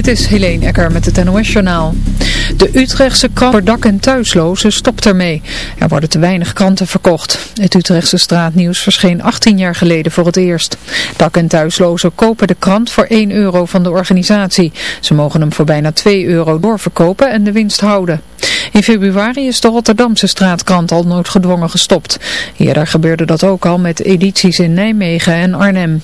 Dit is Helene Ecker met het NOS-journaal. De Utrechtse krant voor dak- en thuislozen stopt ermee. Er worden te weinig kranten verkocht. Het Utrechtse straatnieuws verscheen 18 jaar geleden voor het eerst. Dak- en thuislozen kopen de krant voor 1 euro van de organisatie. Ze mogen hem voor bijna 2 euro doorverkopen en de winst houden. In februari is de Rotterdamse straatkrant al noodgedwongen gestopt. Eerder gebeurde dat ook al met edities in Nijmegen en Arnhem.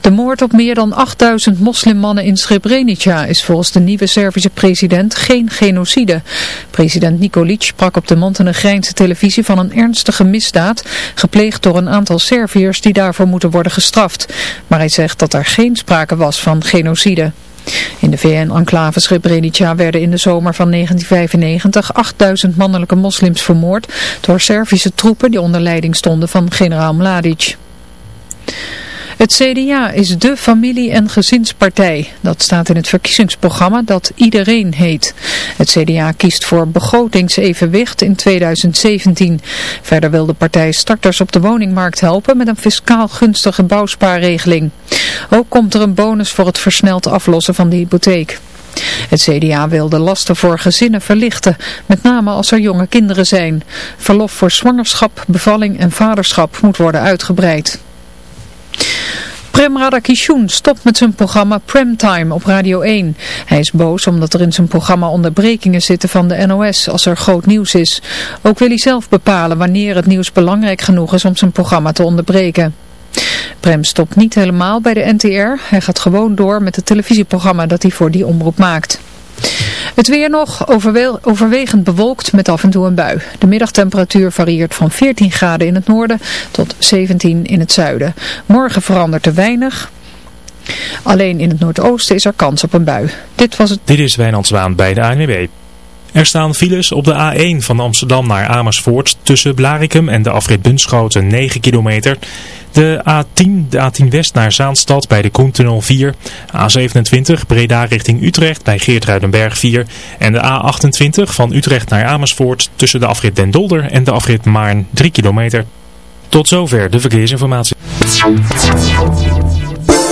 De moord op meer dan 8000 moslimmannen in Srebrenica is volgens de nieuwe Servische president geen genocide. President Nikolic sprak op de Montenegrijnse televisie van een ernstige misdaad, gepleegd door een aantal Serviërs die daarvoor moeten worden gestraft. Maar hij zegt dat er geen sprake was van genocide. In de VN-enclave Srebrenica werden in de zomer van 1995 8000 mannelijke moslims vermoord door Servische troepen die onder leiding stonden van generaal Mladic. Het CDA is de familie- en gezinspartij. Dat staat in het verkiezingsprogramma dat iedereen heet. Het CDA kiest voor begrotingsevenwicht in 2017. Verder wil de partij starters op de woningmarkt helpen met een fiscaal gunstige bouwspaarregeling. Ook komt er een bonus voor het versneld aflossen van de hypotheek. Het CDA wil de lasten voor gezinnen verlichten, met name als er jonge kinderen zijn. Verlof voor zwangerschap, bevalling en vaderschap moet worden uitgebreid. Prem Radakishun stopt met zijn programma Premtime op Radio 1. Hij is boos omdat er in zijn programma onderbrekingen zitten van de NOS als er groot nieuws is. Ook wil hij zelf bepalen wanneer het nieuws belangrijk genoeg is om zijn programma te onderbreken. Prem stopt niet helemaal bij de NTR. Hij gaat gewoon door met het televisieprogramma dat hij voor die omroep maakt. Het weer nog overwegend bewolkt met af en toe een bui. De middagtemperatuur varieert van 14 graden in het noorden tot 17 in het zuiden. Morgen verandert er weinig. Alleen in het noordoosten is er kans op een bui. Dit was het. Dit is Wijnand Zwaan bij de ANWB. Er staan files op de A1 van Amsterdam naar Amersfoort tussen Blarikum en de afrit Bunschoten 9 kilometer. De A10, de A10 West naar Zaanstad bij de Koentunnel 4. A27 Breda richting Utrecht bij Geertruidenberg 4. En de A28 van Utrecht naar Amersfoort tussen de afrit Den Dolder en de afrit Maarn 3 kilometer. Tot zover de verkeersinformatie.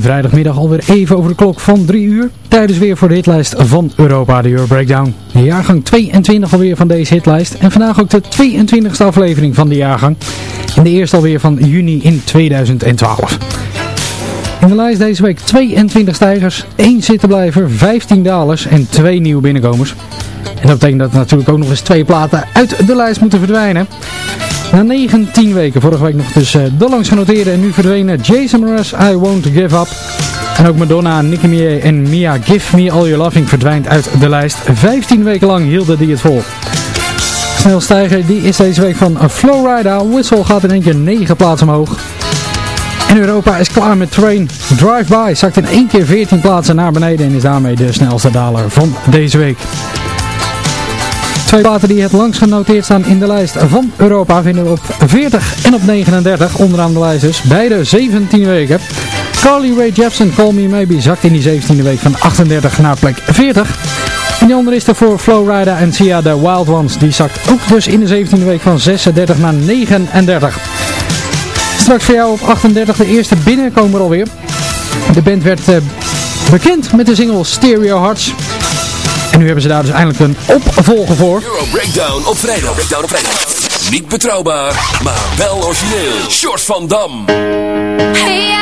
Vrijdagmiddag alweer even over de klok van 3 uur. Tijdens weer voor de hitlijst van Europa, de Euro Breakdown. De jaargang 22 alweer van deze hitlijst. En vandaag ook de 22e aflevering van de jaargang. En de eerste alweer van juni in 2012. In de lijst deze week 22 stijgers, 1 zittenblijver, 15 dalers en 2 nieuwe binnenkomers. En dat betekent dat natuurlijk ook nog eens twee platen uit de lijst moeten verdwijnen. Na 19 weken, vorige week nog dus uh, de langs genoteerde en nu verdwenen Jason Mraz, I Won't Give Up. En ook Madonna, Nicki Minaj en Mia Give Me All Your Loving verdwijnt uit de lijst. 15 weken lang hielden die het vol. Snelstijger die is deze week van Flowrider. Whistle gaat in één keer 9 plaatsen omhoog. En Europa is klaar met Train. Drive-by zakt in één keer 14 plaatsen naar beneden en is daarmee de snelste daler van deze week. Twee platen die het langst genoteerd staan in de lijst van Europa vinden we op 40 en op 39 onderaan de lijst dus. Beide 17 weken. Carly Rae Jepsen, Call Me Maybe, zakt in die 17e week van 38 naar plek 40. En die andere is er voor Flowrider en Sia de Wild Ones. Die zakt ook dus in de 17e week van 36 naar 39. Straks voor jou op 38 de eerste binnenkomer alweer. De band werd uh, bekend met de single Stereo Hearts. En nu hebben ze daar dus eindelijk een opvolger voor. Euro Breakdown op vrijdag. Breakdown op vrijdag. Niet betrouwbaar, maar wel origineel. Short van Dam. Hey,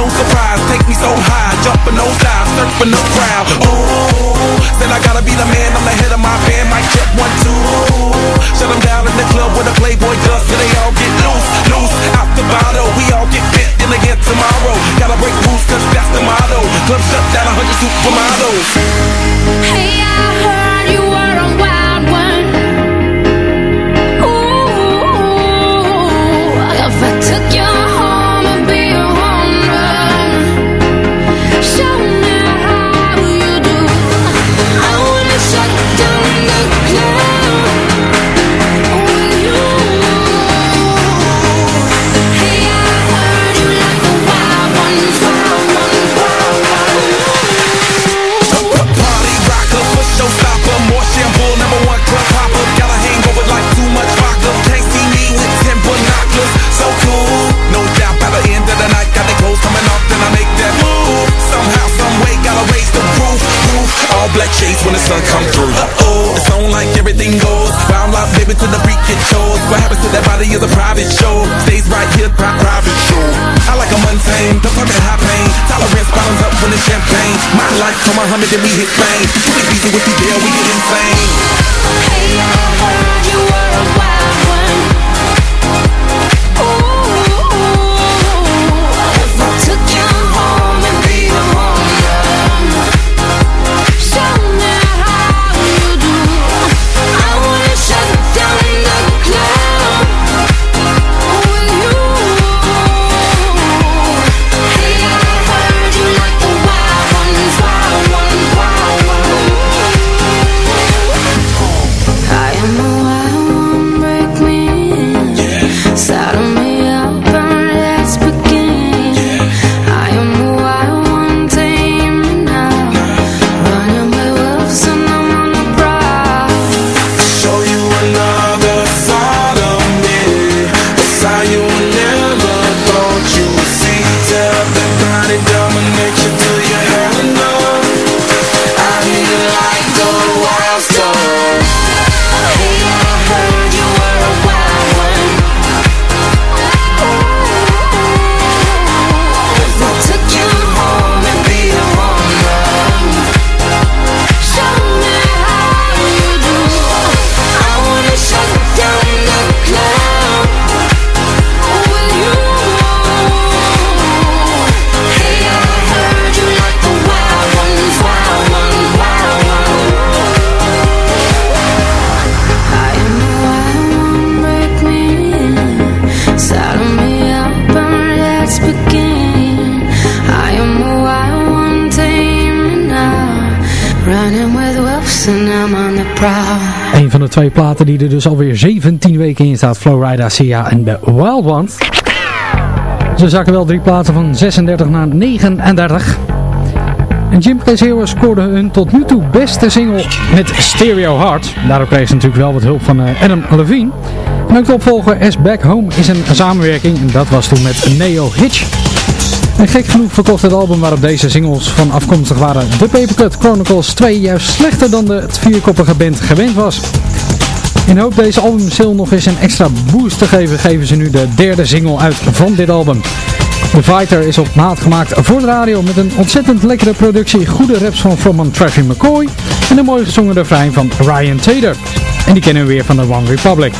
no surprise, take me so high, jumping those dives, surfing the crowd. Oh, said I gotta be the man, I'm the head of my band, mic check one, two. Shut them down in the club where the Playboy does, so they all get loose, loose, out the bottle. We all get bent in again tomorrow. Gotta break rules, cause that's the motto. Club shut down, a hundred supermodels. Hey, I heard you were a wild then we hit fame. We can be you with you dare, we get insane. Twee platen die er dus alweer 17 weken in staat. Flowrida, Sia en The Wild Ones. Ze zakken wel drie plaatsen van 36 naar 39. En Jim Plesero scoorde hun tot nu toe beste single met Stereo Heart. Daarop kreeg ze natuurlijk wel wat hulp van eh, Adam Levine. En ook opvolger S Back Home is een samenwerking. En dat was toen met Neo Hitch. En gek genoeg verkocht het album waarop deze singles van afkomstig waren, The Papercut Chronicles 2, juist slechter dan de vierkoppige band gewend was. In hoop deze albumsale nog eens een extra boost te geven, geven ze nu de derde single uit van dit album. The Fighter is op maat gemaakt voor de radio met een ontzettend lekkere productie, goede raps van frontman Travis McCoy en een mooi gezongen refrein van Ryan Taylor. En die kennen we weer van de One Republic.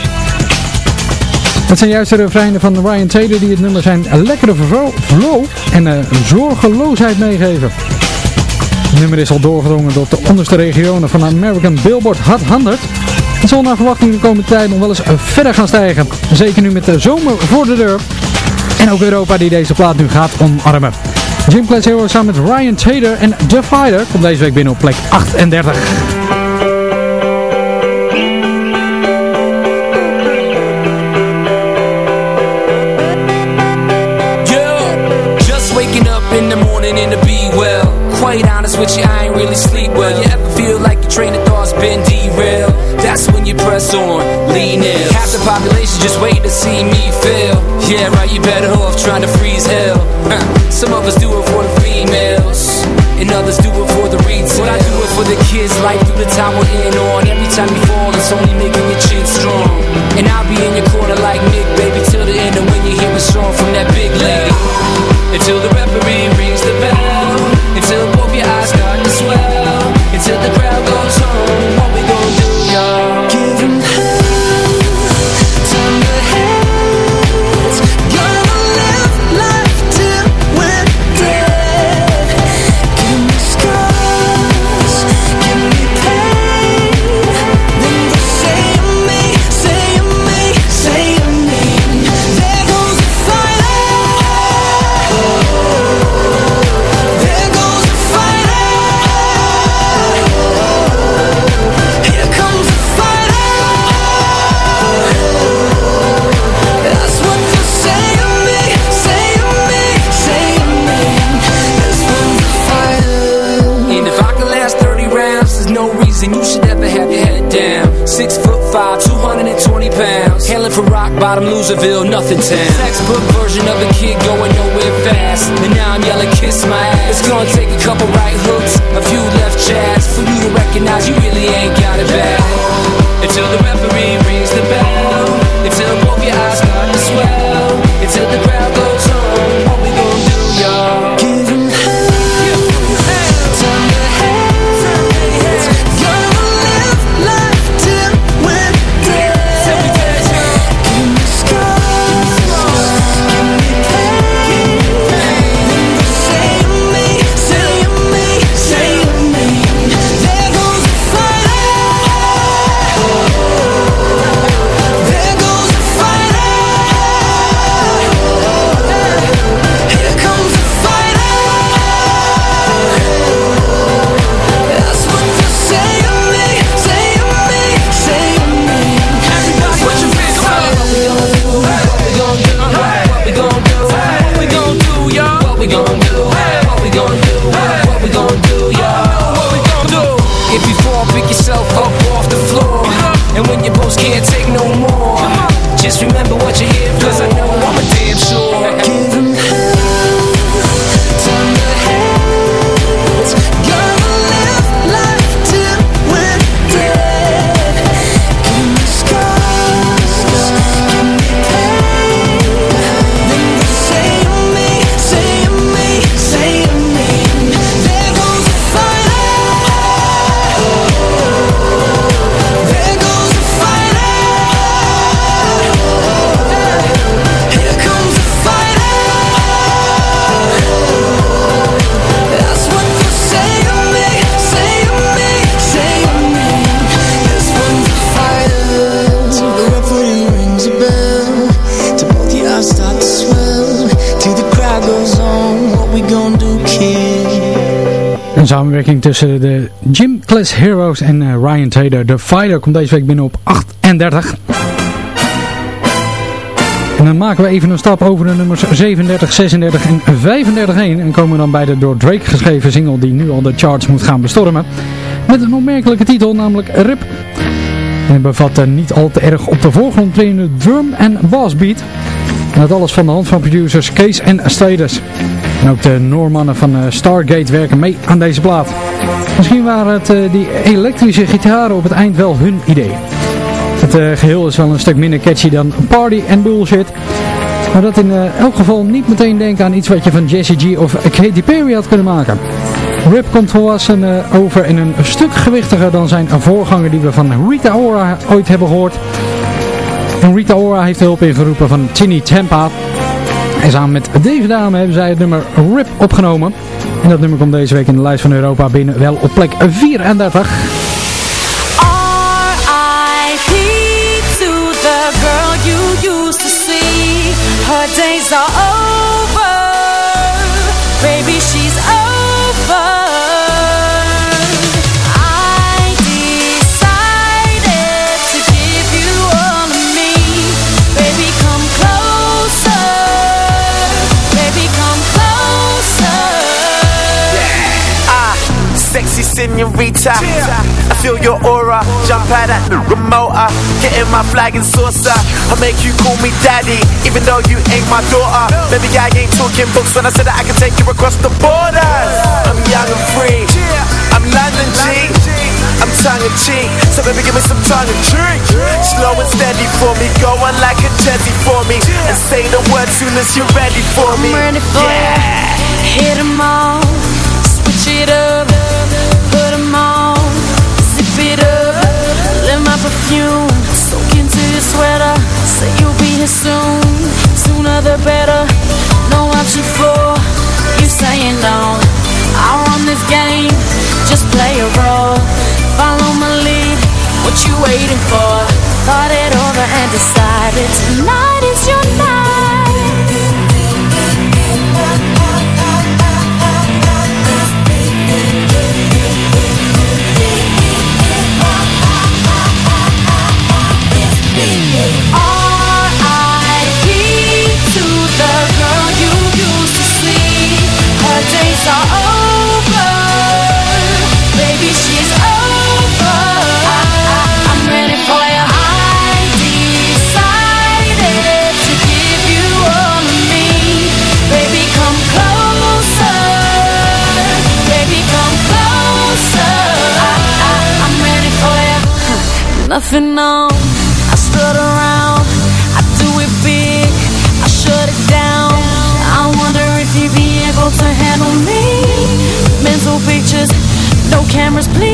Het zijn juist de refreinen van Ryan Taylor die het nummer zijn lekkere flow en eh, zorgeloosheid meegeven. Het nummer is al doorgedrongen tot de onderste regionen van American Billboard Hot 100. Het zal naar verwachting de komende tijd nog wel eens eh, verder gaan stijgen. Zeker nu met de zomer voor de deur. En ook Europa die deze plaat nu gaat omarmen. Jim Hero samen met Ryan Taylor en The Fighter komt deze week binnen op plek 38. With you, I ain't really sleep well. You ever feel like your train of thought's been derailed? That's when you press on, lean in. Half the population just waiting to see me fail. Yeah, right, you better off trying to freeze hell. Huh. Some of us do it for the females, and others do it for the retail. But I do it for the kids, like through the time we're in on. Every time you fall, it's only making your chin strong. And I'll be in your corner like Nick, baby, till the end. And when you hear a song from that big lady, until the referee rings the bell, until the crowd Loserville, nothing town. Textbook tussen de Gym Class Heroes en eh, Ryan Taylor. De Fighter komt deze week binnen op 38. En dan maken we even een stap over de nummers 37, 36 en 35 heen. En komen we dan bij de door Drake geschreven single die nu al de charts moet gaan bestormen. Met een opmerkelijke titel, namelijk RIP. En het bevat eh, niet al te erg op de voorgrond trainende drum en bass beat. En dat alles van de hand van producers Case en Status. En ook de Noormannen van eh, Stargate werken mee aan deze plaat. Misschien waren het eh, die elektrische gitaren op het eind wel hun idee. Het eh, geheel is wel een stuk minder catchy dan Party and Bullshit. Maar dat in elk geval niet meteen denken aan iets wat je van Jesse G of Katy Perry had kunnen maken. Rip komt volwassen over in een stuk gewichtiger dan zijn voorganger die we van Rita Ora ooit hebben gehoord. En Rita Ora heeft hulp ingeroepen van Tinny Tampa. En samen met deze dame hebben zij het nummer RIP opgenomen. En dat nummer komt deze week in de lijst van Europa binnen wel op plek 34. R.I.P. to the girl you used to see. Her days are over. Senorita. I feel your aura. Jump out at the remote. uh, Get in my flag and saucer. I make you call me daddy, even though you ain't my daughter. Maybe I ain't talking books when I said that I can take you across the borders. I'm young and free. I'm London G. I'm tongue in cheek, so baby give me some tongue and drink. Slow and steady for me, go on like a jetty for me, and say the word soon as you're ready for me. I'm ready for ya. Hit 'em all, here soon, sooner the better. No option for you saying no. I run this game, just play a role. Follow my lead, what you waiting for? Thought it over and decided tonight is your R.I.P. Nothing on. I stood around. I do it big. I shut it down. I wonder if you'd be able to handle me. Mental pictures, no cameras, please.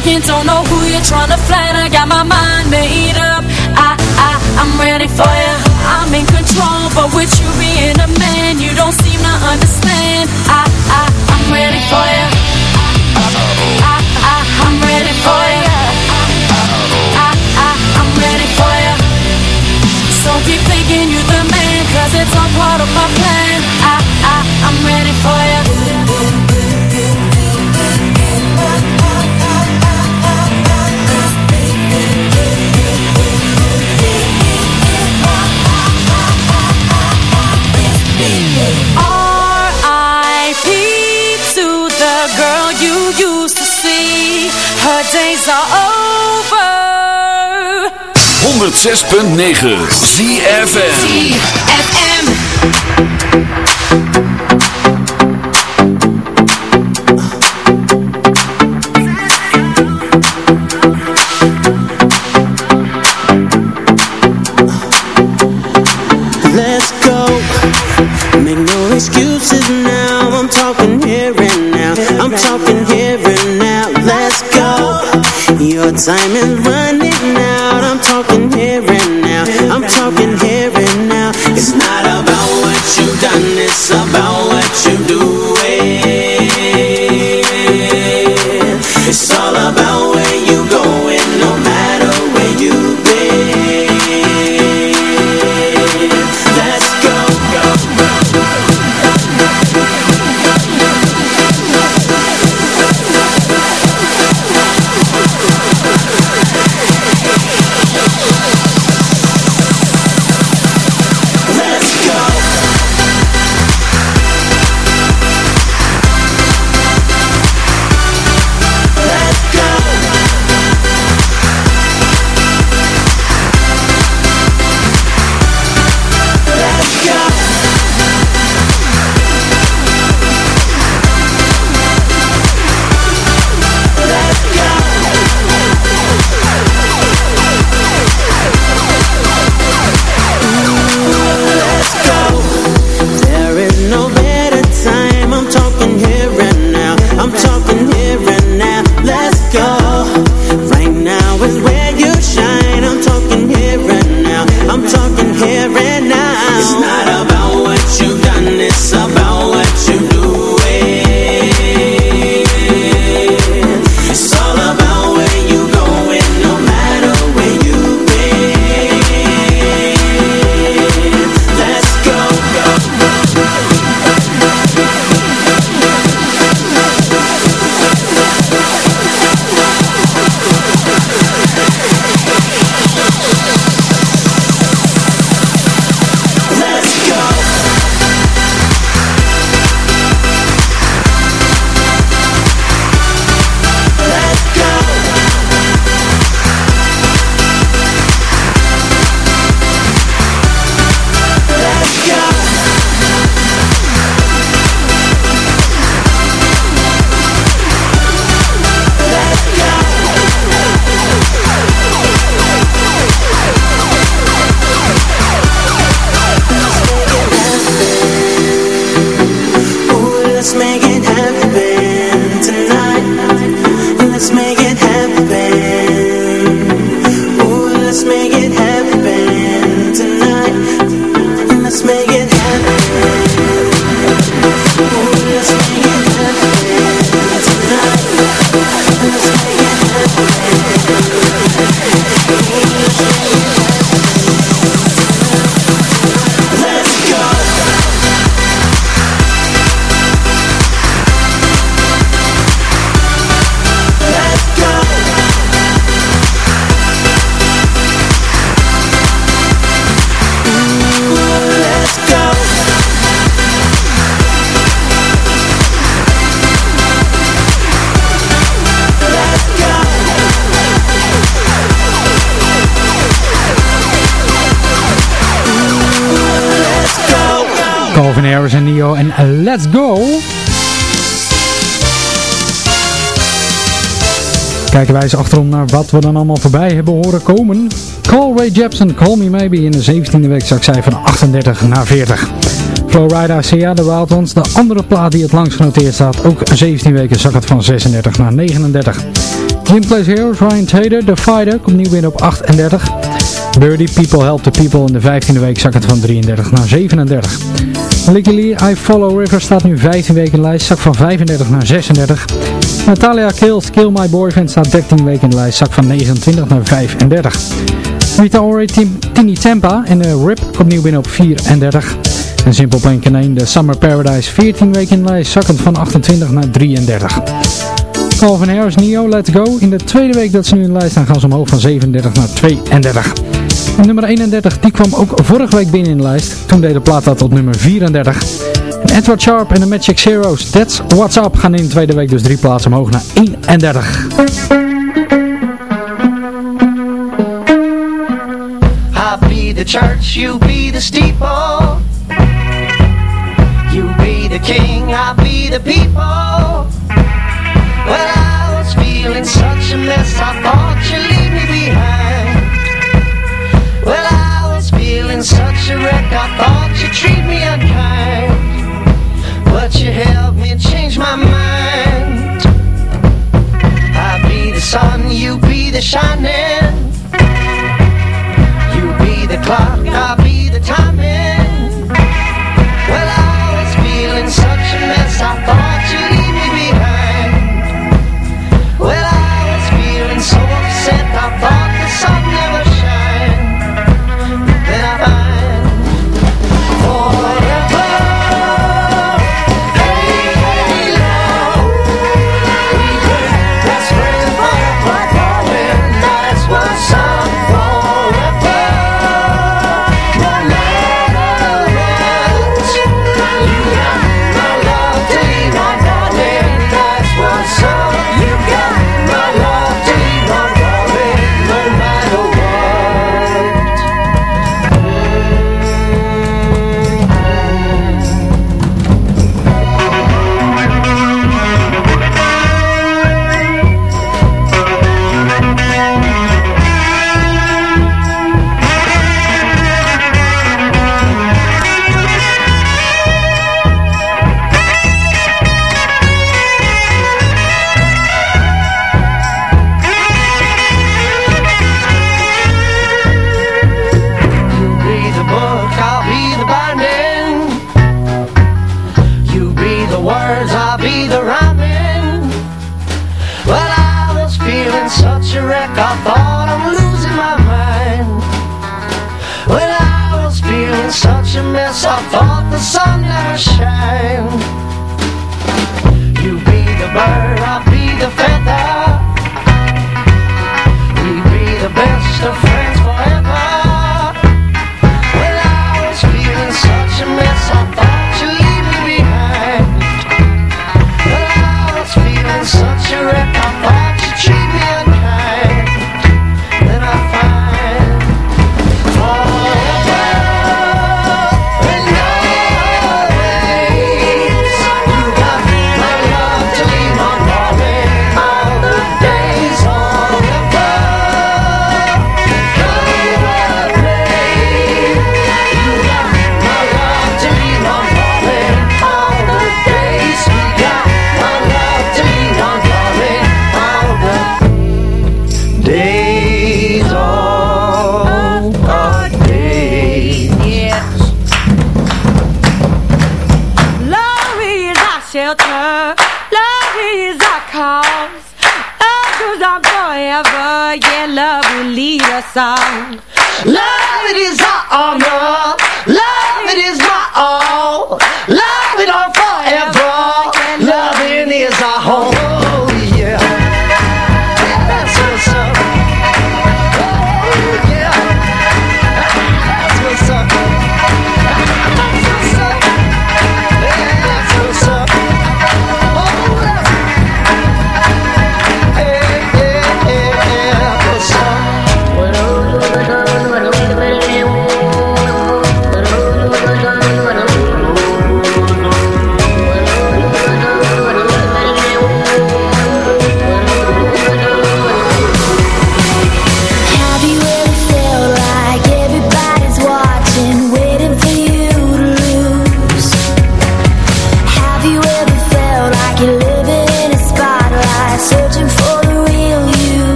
Talking, don't know who you're trying to flatter. Got my mind made up. I, I, I'm ready for ya. I'm in control, but with you being a man, you don't seem to understand. I, I, I'm ready for ya. I, I, I'm ready for ya. I, I, I'm ready for ya. So keep thinking you're the man, cause it's all part of my plan. 106.9 ZFM ZFM Let's go. Make no excuses now. I'm talking here and now. I'm talking here and now. Let's go. Your time is running Let's Go. Kijken wij eens achterom naar wat we dan allemaal voorbij hebben horen komen. Call Ray Jepsen, Call Me Maybe. In de 17e week zak zij van 38 naar 40. Flowrider, Sia, The Wild Ones. De andere plaat die het langst genoteerd staat. Ook 17 weken zak het van 36 naar 39. Jim Plays Heroes, Ryan Taylor, The Fighter. Komt nieuw binnen op 38. Birdie, People Help the People. In de 15e week zak het van 33 naar 37. Licky I Follow River staat nu 15 weken in de lijst, zak van 35 naar 36. Natalia Kills, Kill My Boyfriend staat 13 weken in de lijst, zak van 29 naar 35. Rita Ora, Tini Tempa en uh, Rip komt nieuw binnen op 34. En Simple Plan Canane, de Summer Paradise, 14 weken in de lijst, zakkend van 28 naar 33. Calvin Harris, Neo, Let's Go. In de tweede week dat ze nu in de lijst staan gaan ze omhoog van 37 naar 32. En nummer 31, die kwam ook vorige week binnen in de lijst. Toen deed de plaat dat tot nummer 34. En Edward Sharp en de Magic Zeros, That's What's Up, gaan in de tweede week dus drie plaatsen omhoog naar 31. I be the church, you be the steeple. You be the king, I be the people. Well, I was feeling such a mess, I thought you'd leave me behind. Well, I was feeling such a wreck, I thought you'd treat me unkind. that you helped me change my mind. I'll be the sun, you be the shining. You be the clock, I'll be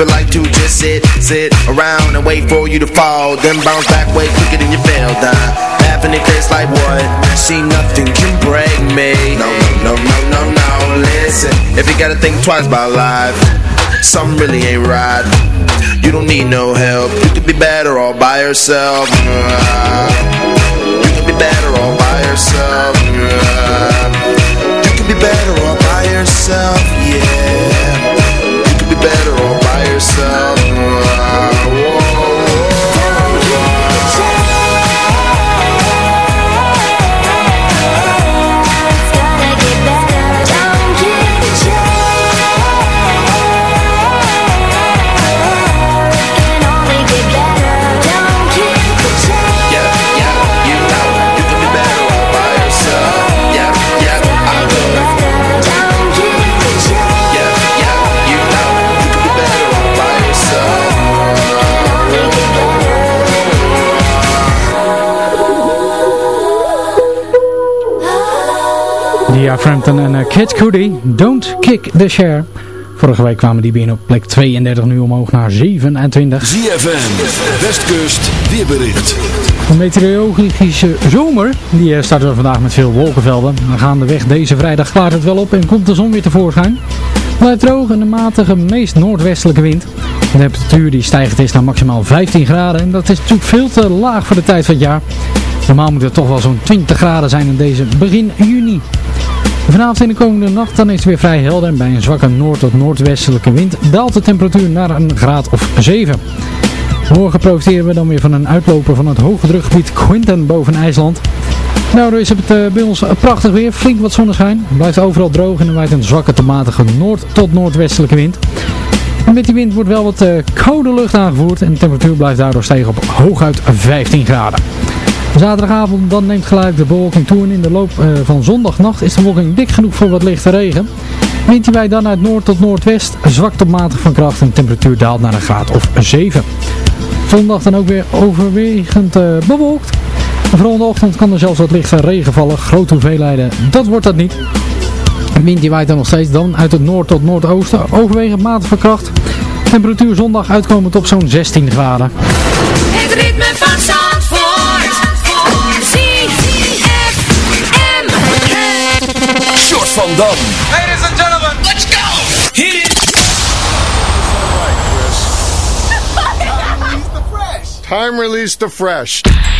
people like to just sit, sit around And wait for you to fall. Then bounce back way quicker than you fell down Laughing in face like what? See nothing can break me. No, no, no, no, no, no. Listen, if you gotta think twice about life Something really ain't right. You don't need no help. You could be better all by yourself. You could be better all by yourself. You could be better all by yourself, yeah Dia Frampton en uh, Kid Cudi, Don't Kick the Chair. Vorige week kwamen die binnen op plek 32, nu omhoog naar 27. ZFM, Westkust, weerbericht. De meteorologische zomer, die eh, starten we vandaag met veel wolkenvelden. Dan gaandeweg deze vrijdag klaart het wel op en komt de zon weer tevoorschijn. Blijft droog en een matige, meest noordwestelijke wind. De temperatuur die stijgt is naar maximaal 15 graden en dat is natuurlijk veel te laag voor de tijd van het jaar. Normaal moet het toch wel zo'n 20 graden zijn in deze begin juni. Vanavond in de komende nacht dan is het weer vrij helder en bij een zwakke noord- tot noordwestelijke wind daalt de temperatuur naar een graad of 7. Morgen profiteren we dan weer van een uitloper van het hoge drukgebied Quinten boven IJsland. Nou, is het uh, bij ons prachtig weer, flink wat zonneschijn. Blijft overal droog en er waait een zwakke tot matige noord- tot noordwestelijke wind. Met die wind wordt wel wat uh, koude lucht aangevoerd en de temperatuur blijft daardoor stijgen op hooguit 15 graden. Zaterdagavond dan neemt gelijk de bewolking toe en in de loop uh, van zondagnacht is de bewolking dik genoeg voor wat lichte regen. Wind die wij dan uit noord tot noordwest, zwak tot matig van kracht en de temperatuur daalt naar een graad of 7. Zondag dan ook weer overwegend uh, bewolkt. Vooral in ochtend kan er zelfs wat lichte regen vallen, grote hoeveelheden, dat wordt dat niet. Wind die waait dan nog steeds dan uit het noord tot noordoosten, overwegend matig van kracht. Temperatuur zondag uitkomend op zo'n 16 graden. Het ritme van van Dam. Ladies and gentlemen, let's go! Hit it! Time release the fresh. I'm going down. I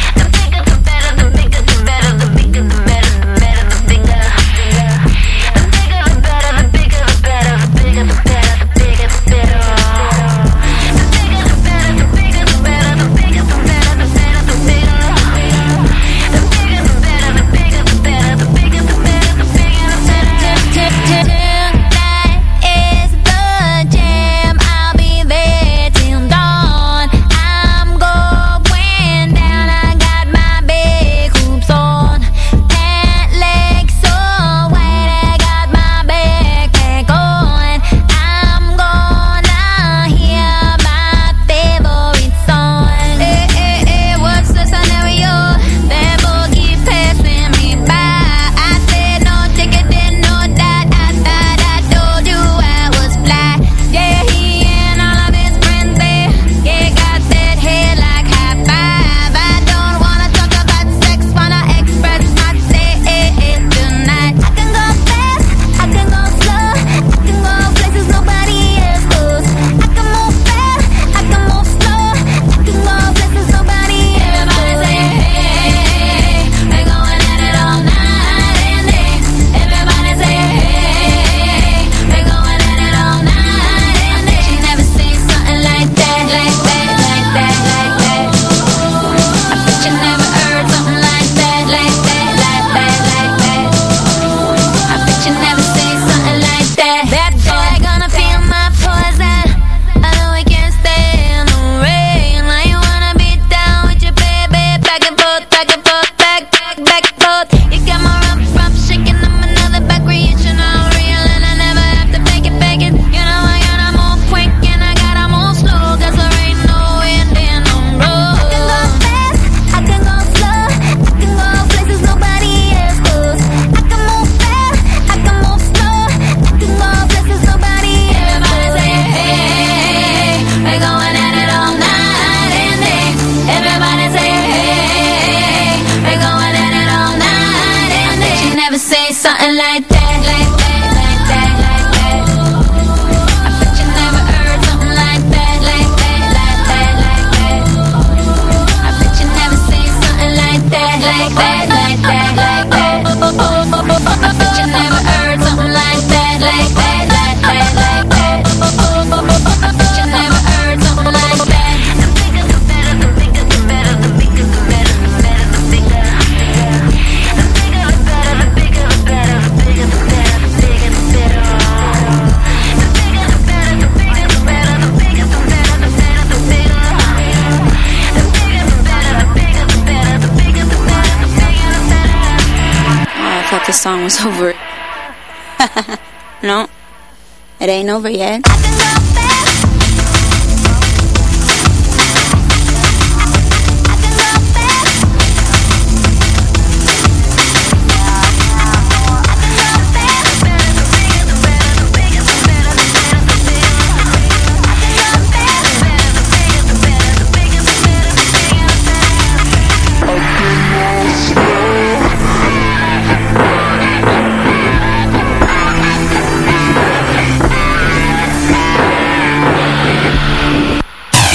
like that. was over. no, it ain't over yet.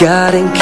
God and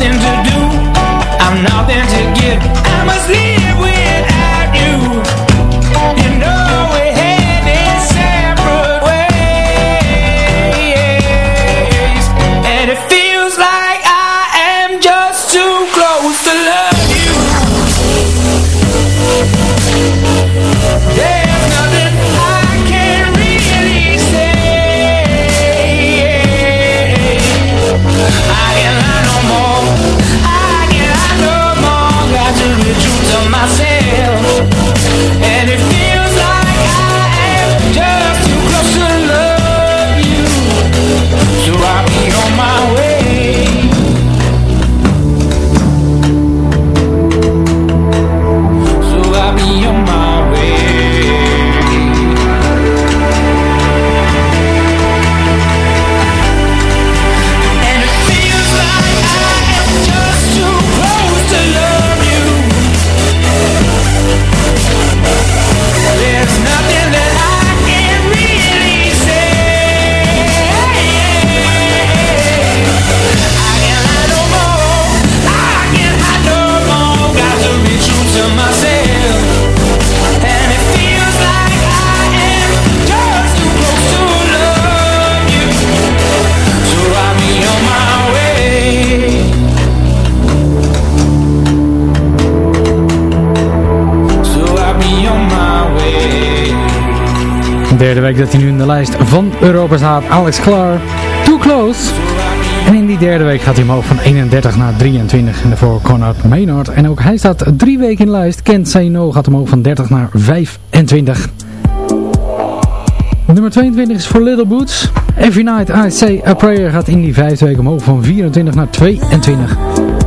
nothing to staat. Alex Klaar, Too Close. En in die derde week gaat hij omhoog van 31 naar 23. En daarvoor Conrad Maynard. En ook hij staat drie weken in lijst. Kent Say No gaat omhoog van 30 naar 25. Nummer 22 is voor Little Boots. Every Night I Say A Prayer gaat in die vijfde week omhoog van 24 naar 22.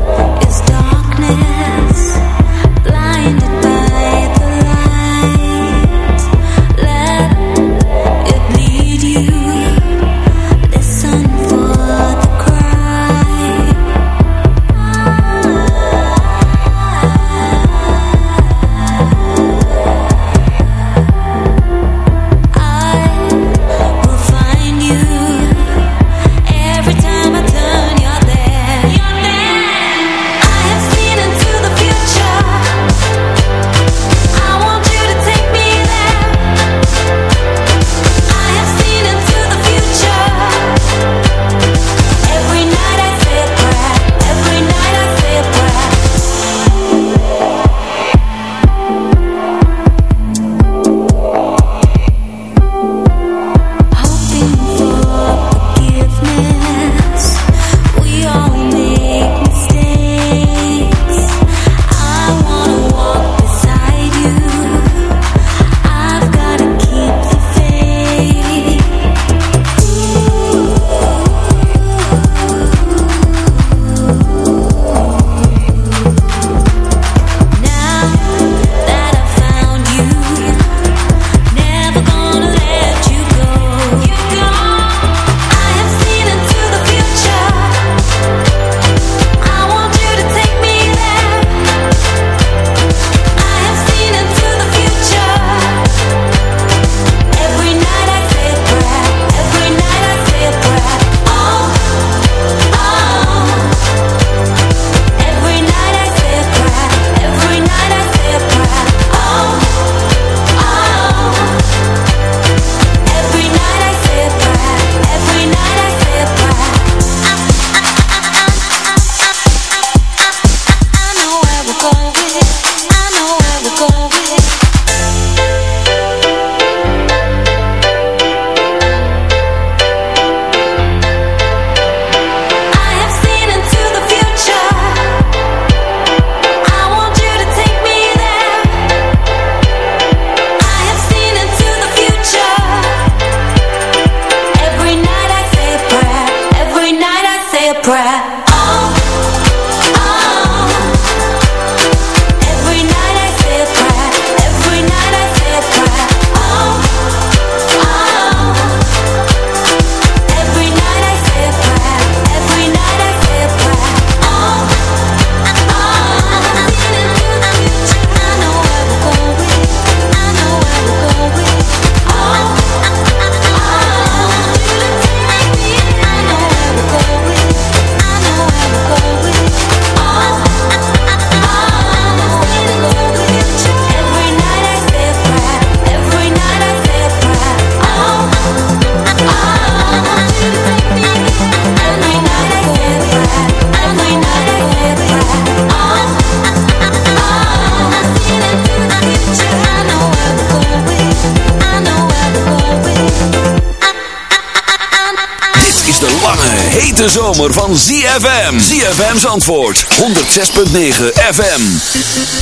Antwoord. 106.9 FM.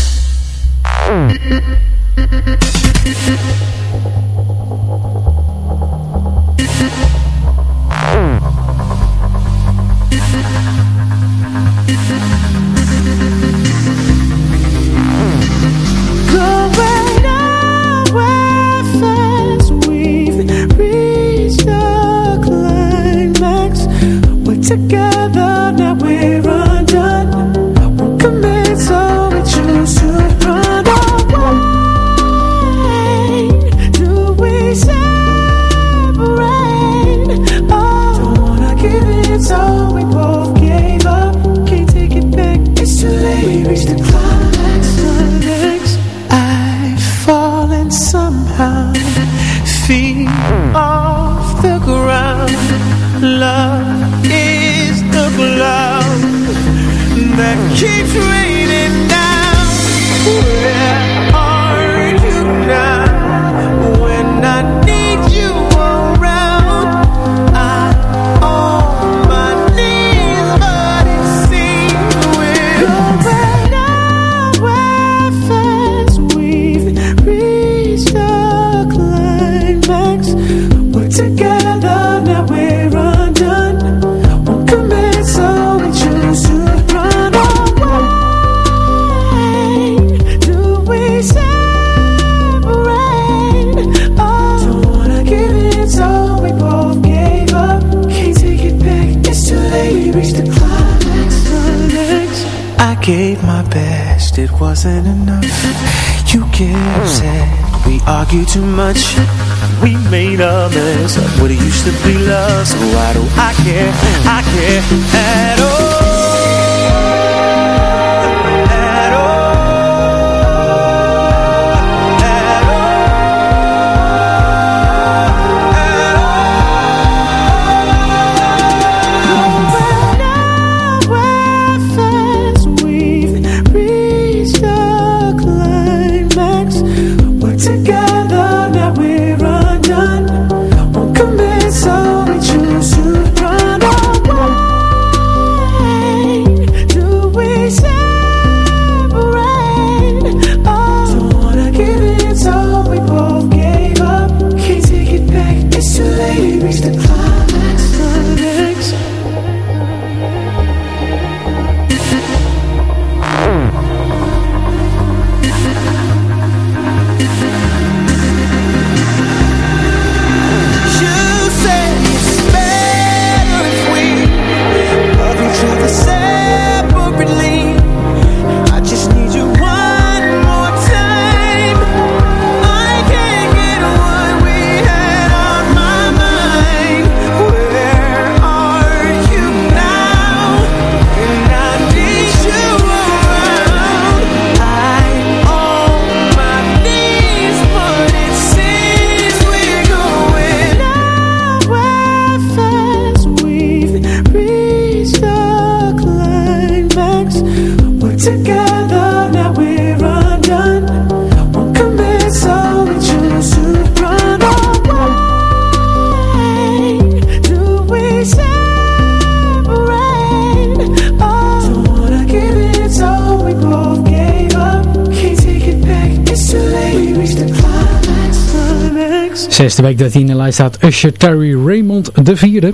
Zesde week dat hij in de lijst staat Usher Terry Raymond de vierde.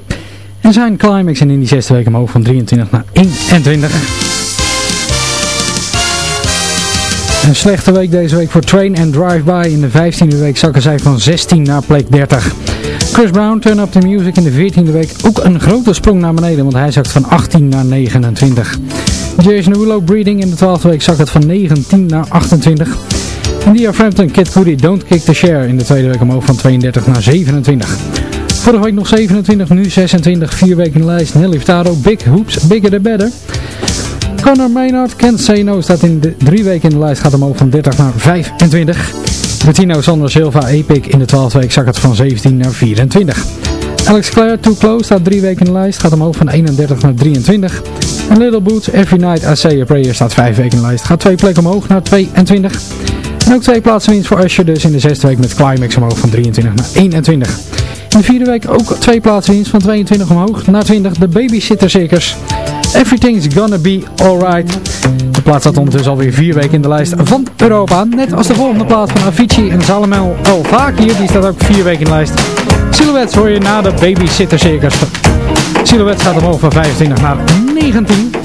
En zijn climax en in die zesde week omhoog van 23 naar 21. Een slechte week deze week voor Train and Drive-By. In de 15e week zakken zij van 16 naar plek 30. Chris Brown, Turn Up The Music in de 14e week ook een grote sprong naar beneden, want hij zakt van 18 naar 29. Jason Derulo, Breeding in de 12e week zakt het van 19 naar 28. En Diaframpton, Kid Cudi, Don't Kick the Share in de tweede week omhoog van 32 naar 27. Vorige week nog 27, nu 26, vier weken in de lijst. Nelly Furtado, Big Hoops, Bigger the Better. Conor Maynard, Can't Say No, staat in de drie weken in de lijst, gaat omhoog van 30 naar 25. Bettino Sander Silva, Epic in de 12e week zakt het van 17 naar 24. Alex Clare, Too Close, staat drie weken in de lijst, gaat omhoog van 31 naar 23. En Little Boots, Every Night I Say a Prayer, staat vijf weken in de lijst, gaat twee plekken omhoog naar 22. En ook twee plaatsen winst voor Usher dus in de zesde week met Climax omhoog van 23 naar 21. In de vierde week ook twee plaatsen winst van 22 omhoog naar 20. De Babysitter Circus. Everything's Gonna Be Alright. De plaats staat ondertussen alweer vier weken in de lijst van Europa. Net als de volgende plaat van Avicii en Salomel El Fakir. Die staat ook vier weken in de lijst. Silhouettes hoor je na de Babysitter Circus. Silhouettes gaat omhoog van 25 naar 19.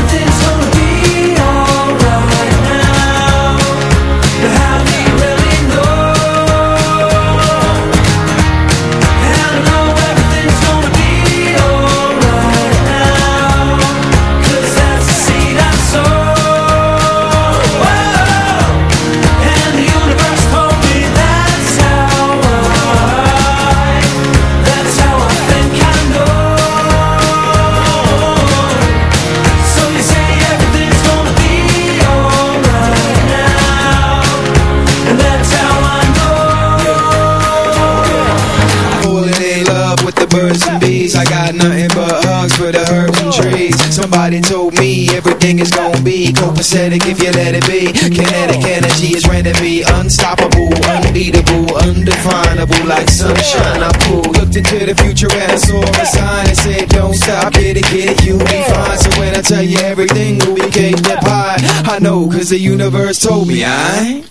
copacetic if you let it be. Kinetic energy is ready to be unstoppable, unbeatable, undefinable, like sunshine. I pull. Looked into the future and I saw a sign and said, Don't stop, get it, get it, you'll be fine. So when I tell you everything, we became that pie. I know, cause the universe told me, I.